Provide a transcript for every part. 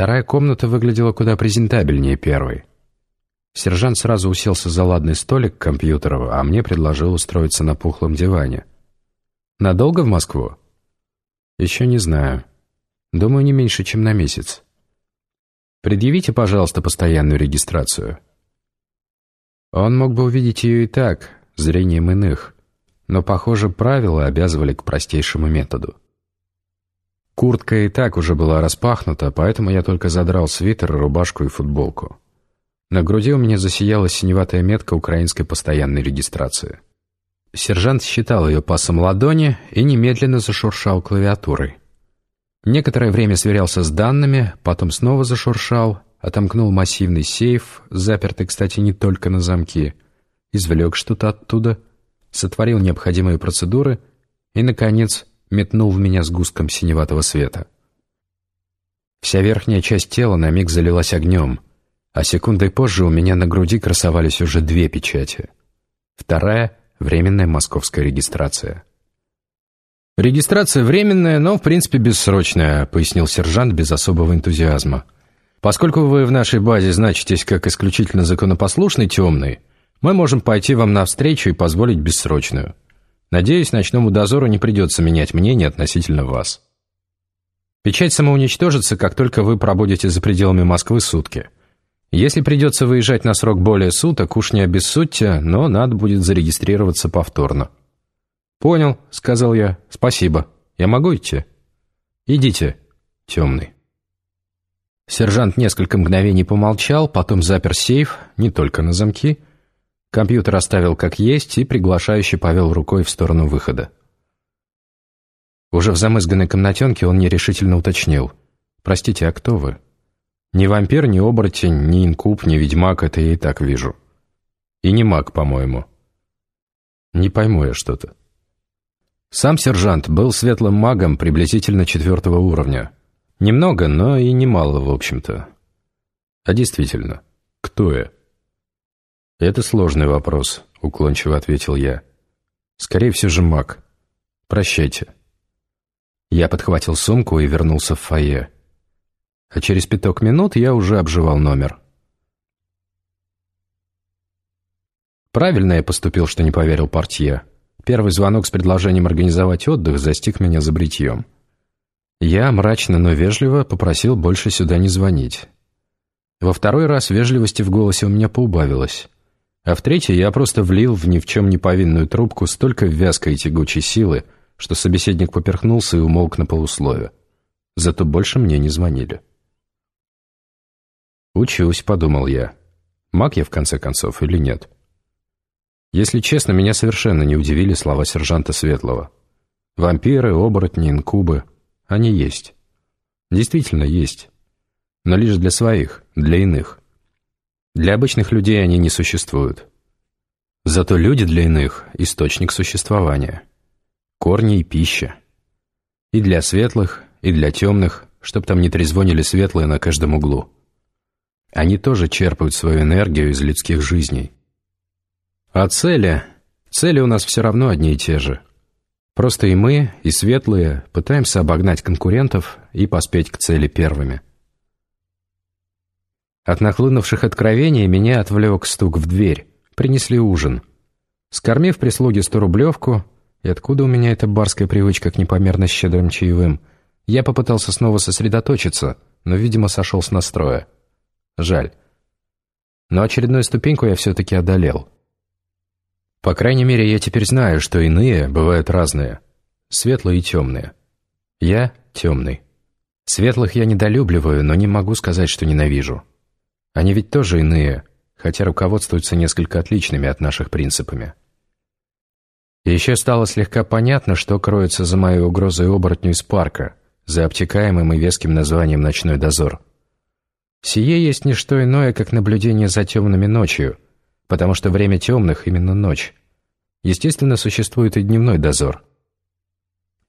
Вторая комната выглядела куда презентабельнее первой. Сержант сразу уселся за ладный столик к компьютеру, а мне предложил устроиться на пухлом диване. «Надолго в Москву?» «Еще не знаю. Думаю, не меньше, чем на месяц. Предъявите, пожалуйста, постоянную регистрацию». Он мог бы увидеть ее и так, зрением иных, но, похоже, правила обязывали к простейшему методу. Куртка и так уже была распахнута, поэтому я только задрал свитер, рубашку и футболку. На груди у меня засияла синеватая метка украинской постоянной регистрации. Сержант считал ее пасом ладони и немедленно зашуршал клавиатурой. Некоторое время сверялся с данными, потом снова зашуршал, отомкнул массивный сейф, запертый, кстати, не только на замки, извлек что-то оттуда, сотворил необходимые процедуры и, наконец, метнул в меня сгустком синеватого света. Вся верхняя часть тела на миг залилась огнем, а секундой позже у меня на груди красовались уже две печати. Вторая — временная московская регистрация. «Регистрация временная, но, в принципе, бессрочная», — пояснил сержант без особого энтузиазма. «Поскольку вы в нашей базе значитесь как исключительно законопослушный темный, мы можем пойти вам навстречу и позволить бессрочную. Надеюсь, ночному дозору не придется менять мнение относительно вас. Печать самоуничтожится, как только вы пробудете за пределами Москвы сутки. Если придется выезжать на срок более суток, уж не обессудьте, но надо будет зарегистрироваться повторно. «Понял», — сказал я. «Спасибо. Я могу идти?» «Идите, темный». Сержант несколько мгновений помолчал, потом запер сейф, не только на замки, — Компьютер оставил как есть и приглашающе повел рукой в сторону выхода. Уже в замызганной комнатенке он нерешительно уточнил. «Простите, а кто вы?» «Ни вампир, ни оборотень, ни инкуб, ни ведьмак, это я и так вижу. И не маг, по-моему». «Не пойму я что-то». Сам сержант был светлым магом приблизительно четвертого уровня. Немного, но и немало, в общем-то. А действительно, кто я? «Это сложный вопрос», — уклончиво ответил я. «Скорее всего же маг. Прощайте». Я подхватил сумку и вернулся в фойе. А через пяток минут я уже обживал номер. Правильно я поступил, что не поверил портье. Первый звонок с предложением организовать отдых застиг меня за бритьем. Я, мрачно, но вежливо, попросил больше сюда не звонить. Во второй раз вежливости в голосе у меня поубавилось. А в третьей я просто влил в ни в чем не повинную трубку столько вязкой и тягучей силы, что собеседник поперхнулся и умолк на полуслове. Зато больше мне не звонили. «Учусь», — подумал я. Маг я, в конце концов, или нет? Если честно, меня совершенно не удивили слова сержанта Светлого. Вампиры, оборотни, инкубы — они есть. Действительно есть. Но лишь для своих, для иных. Для обычных людей они не существуют. Зато люди для иных – источник существования. Корни и пища. И для светлых, и для темных, чтоб там не трезвонили светлые на каждом углу. Они тоже черпают свою энергию из людских жизней. А цели? Цели у нас все равно одни и те же. Просто и мы, и светлые пытаемся обогнать конкурентов и поспеть к цели первыми – от нахлынувших откровений меня отвлек стук в дверь. Принесли ужин. Скормив прислуге сто-рублевку, и откуда у меня эта барская привычка к непомерно щедрым чаевым, я попытался снова сосредоточиться, но, видимо, сошел с настроя. Жаль. Но очередную ступеньку я все-таки одолел. По крайней мере, я теперь знаю, что иные бывают разные. Светлые и темные. Я темный. Светлых я недолюбливаю, но не могу сказать, что ненавижу. Они ведь тоже иные, хотя руководствуются несколько отличными от наших принципами. Еще стало слегка понятно, что кроется за моей угрозой оборотню из парка, за обтекаемым и веским названием «Ночной дозор». Сие есть не что иное, как наблюдение за темными ночью, потому что время темных — именно ночь. Естественно, существует и дневной дозор.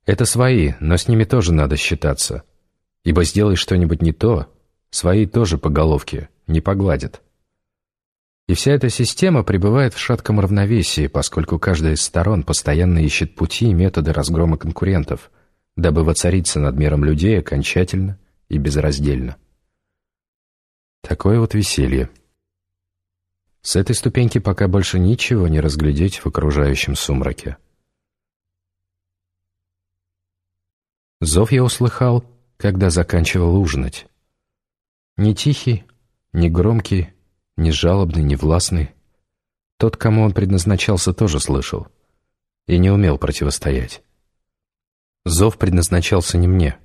Это свои, но с ними тоже надо считаться. Ибо сделай что-нибудь не то, свои тоже по головке — не погладит. И вся эта система пребывает в шатком равновесии, поскольку каждая из сторон постоянно ищет пути и методы разгрома конкурентов, дабы воцариться над миром людей окончательно и безраздельно. Такое вот веселье. С этой ступеньки пока больше ничего не разглядеть в окружающем сумраке. Зов я услыхал, когда заканчивал ужинать. Не тихий, не громкий, не жалобный, не властный. Тот, кому он предназначался, тоже слышал и не умел противостоять. Зов предназначался не мне.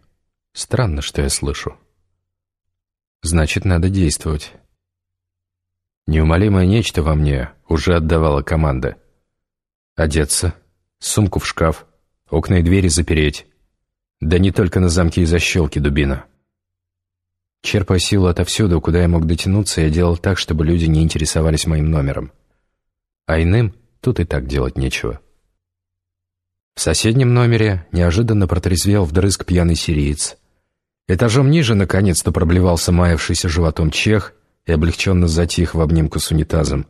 Странно, что я слышу. Значит, надо действовать. Неумолимое нечто во мне уже отдавало команды. Одеться, сумку в шкаф, окна и двери запереть. Да не только на замке и защелки дубина. Черпая силу отовсюду, куда я мог дотянуться, я делал так, чтобы люди не интересовались моим номером. А иным тут и так делать нечего. В соседнем номере неожиданно протрезвел вдрызг пьяный сириец. Этажом ниже наконец-то проблевался маявшийся животом чех и облегченно затих в обнимку с унитазом.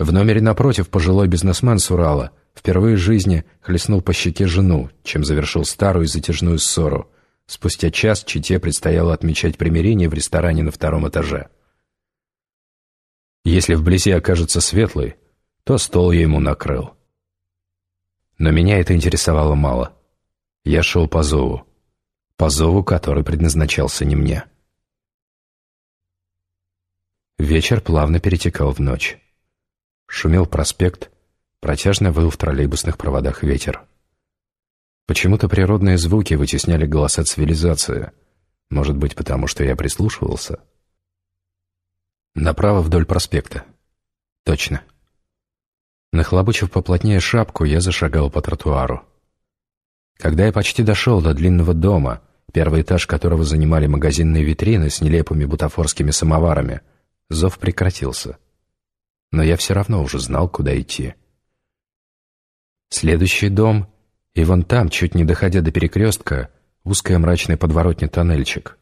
В номере напротив пожилой бизнесмен с Урала впервые в жизни хлестнул по щеке жену, чем завершил старую затяжную ссору. Спустя час Чите предстояло отмечать примирение в ресторане на втором этаже. Если вблизи окажется светлый, то стол я ему накрыл. Но меня это интересовало мало. Я шел по зову. По зову, который предназначался не мне. Вечер плавно перетекал в ночь. Шумел проспект, протяжно выл в троллейбусных проводах ветер. Почему-то природные звуки вытесняли голоса цивилизации. Может быть, потому что я прислушивался? Направо вдоль проспекта. Точно. Нахлобучив поплотнее шапку, я зашагал по тротуару. Когда я почти дошел до длинного дома, первый этаж которого занимали магазинные витрины с нелепыми бутафорскими самоварами — Зов прекратился. Но я все равно уже знал, куда идти. Следующий дом, и вон там, чуть не доходя до перекрестка, узкая мрачная подворотня тоннельчик,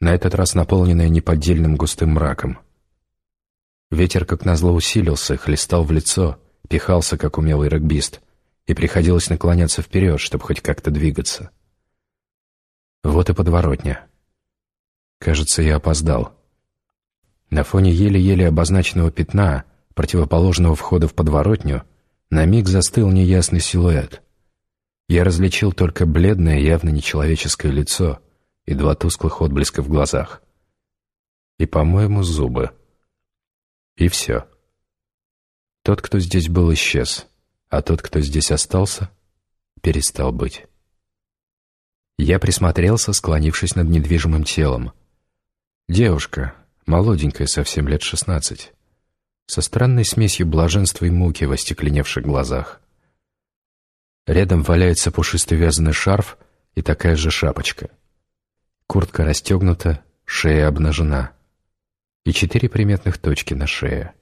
на этот раз наполненная неподдельным густым мраком. Ветер, как назло, усилился, хлестал в лицо, пихался, как умелый регбист, и приходилось наклоняться вперед, чтобы хоть как-то двигаться. Вот и подворотня. Кажется, я опоздал. На фоне еле-еле обозначенного пятна, противоположного входа в подворотню, на миг застыл неясный силуэт. Я различил только бледное, явно нечеловеческое лицо и два тусклых отблеска в глазах. И, по-моему, зубы. И все. Тот, кто здесь был, исчез, а тот, кто здесь остался, перестал быть. Я присмотрелся, склонившись над недвижимым телом. Девушка, молоденькая совсем лет шестнадцать, со странной смесью блаженства и муки в остекленевших глазах. Рядом валяется пушистый вязаный шарф и такая же шапочка. Куртка расстегнута, шея обнажена. И четыре приметных точки на шее.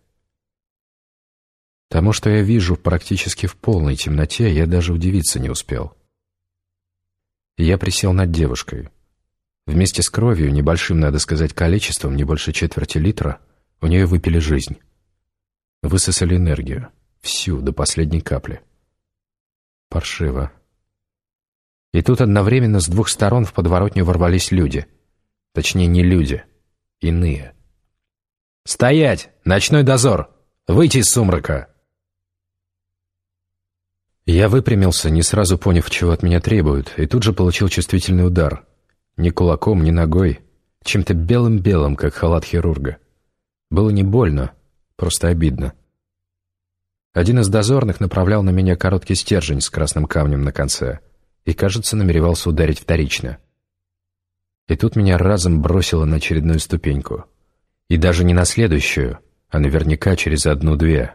Тому, что я вижу практически в полной темноте, я даже удивиться не успел. Я присел над девушкой — Вместе с кровью, небольшим, надо сказать, количеством, не больше четверти литра, у нее выпили жизнь. Высосали энергию. Всю, до последней капли. Паршиво. И тут одновременно с двух сторон в подворотню ворвались люди. Точнее, не люди. Иные. «Стоять! Ночной дозор! Выйти из сумрака!» Я выпрямился, не сразу поняв, чего от меня требуют, и тут же получил чувствительный удар — ни кулаком, ни ногой. Чем-то белым-белым, как халат хирурга. Было не больно, просто обидно. Один из дозорных направлял на меня короткий стержень с красным камнем на конце и, кажется, намеревался ударить вторично. И тут меня разом бросило на очередную ступеньку. И даже не на следующую, а наверняка через одну-две.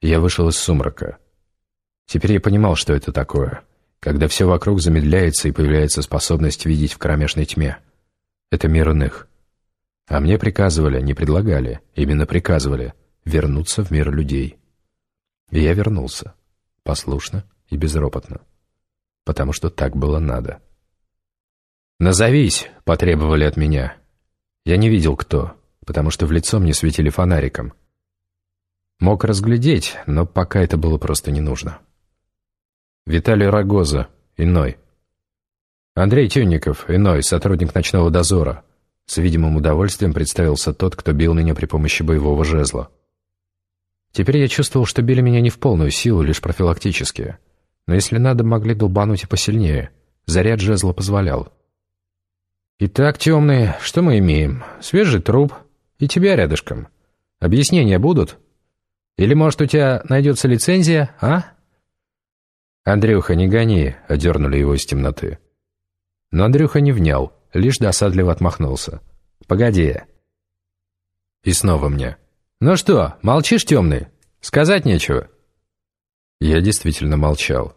Я вышел из сумрака. Теперь я понимал, что это такое — когда все вокруг замедляется и появляется способность видеть в кромешной тьме. Это мир иных. А мне приказывали, не предлагали, именно приказывали, вернуться в мир людей. И я вернулся, послушно и безропотно, потому что так было надо. «Назовись!» — потребовали от меня. Я не видел, кто, потому что в лицо мне светили фонариком. Мог разглядеть, но пока это было просто не нужно. Виталий Рогоза, иной. Андрей Тюнников, иной, сотрудник ночного дозора. С видимым удовольствием представился тот, кто бил меня при помощи боевого жезла. Теперь я чувствовал, что били меня не в полную силу, лишь профилактически. Но если надо, могли долбануть и посильнее. Заряд жезла позволял. «Итак, темные, что мы имеем? Свежий труп. И тебя рядышком. Объяснения будут? Или, может, у тебя найдется лицензия, а?» «Андрюха, не гони», — одернули его из темноты. Но Андрюха не внял, лишь досадливо отмахнулся. «Погоди». И снова мне. «Ну что, молчишь, темный? Сказать нечего?» Я действительно молчал.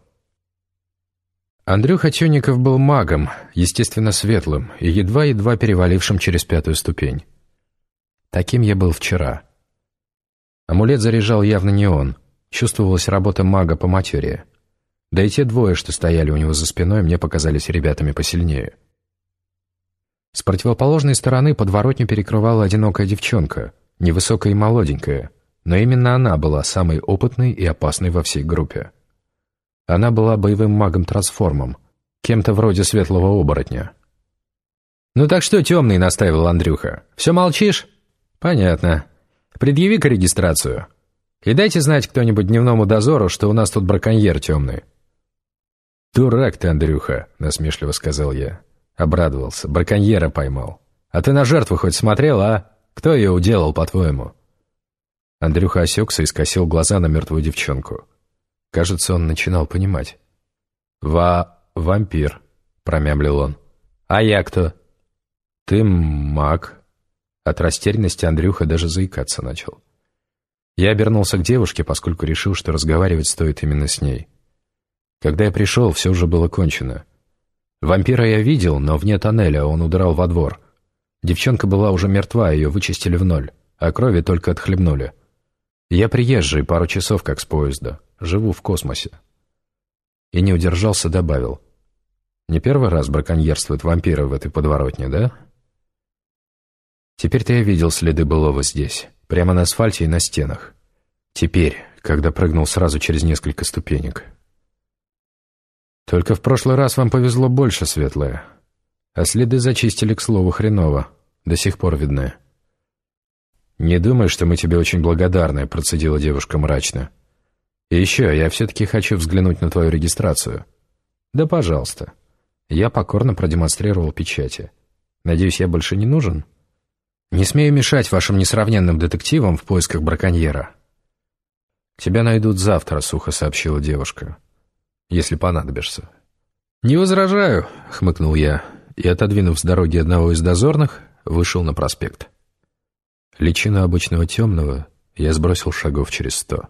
Андрюха Тюников был магом, естественно, светлым, и едва-едва перевалившим через пятую ступень. Таким я был вчера. Амулет заряжал явно не он. Чувствовалась работа мага по материи. Да и те двое, что стояли у него за спиной, мне показались ребятами посильнее. С противоположной стороны подворотню перекрывала одинокая девчонка, невысокая и молоденькая, но именно она была самой опытной и опасной во всей группе. Она была боевым магом-трансформом, кем-то вроде светлого оборотня. «Ну так что, темный?» — настаивал Андрюха. «Все молчишь?» «Понятно. Предъяви-ка регистрацию. И дайте знать кто-нибудь дневному дозору, что у нас тут браконьер темный». «Дурак ты, Андрюха», — насмешливо сказал я. Обрадовался. Браконьера поймал. «А ты на жертву хоть смотрел, а? Кто ее уделал, по-твоему?» Андрюха осекся и скосил глаза на мертвую девчонку. Кажется, он начинал понимать. «Ва... вампир», — промямлил он. «А я кто?» «Ты маг». От растерянности Андрюха даже заикаться начал. Я обернулся к девушке, поскольку решил, что разговаривать стоит именно с ней. Когда я пришел, все уже было кончено. Вампира я видел, но вне тоннеля он удрал во двор. Девчонка была уже мертва, ее вычистили в ноль, а крови только отхлебнули. Я приезжий, пару часов как с поезда. Живу в космосе. И не удержался, добавил. Не первый раз браконьерствуют вампиры в этой подворотне, да? Теперь-то я видел следы былого здесь, прямо на асфальте и на стенах. Теперь, когда прыгнул сразу через несколько ступенек. Только в прошлый раз вам повезло больше, Светлая. А следы зачистили, к слову, хреново. До сих пор видны. «Не думай, что мы тебе очень благодарны», — процедила девушка мрачно. «И еще, я все-таки хочу взглянуть на твою регистрацию». «Да, пожалуйста». Я покорно продемонстрировал печати. «Надеюсь, я больше не нужен?» «Не смею мешать вашим несравненным детективам в поисках браконьера». «Тебя найдут завтра», — сухо сообщила девушка если понадобишься». «Не возражаю», — хмыкнул я, и, отодвинув с дороги одного из дозорных, вышел на проспект. Личину обычного темного я сбросил шагов через сто.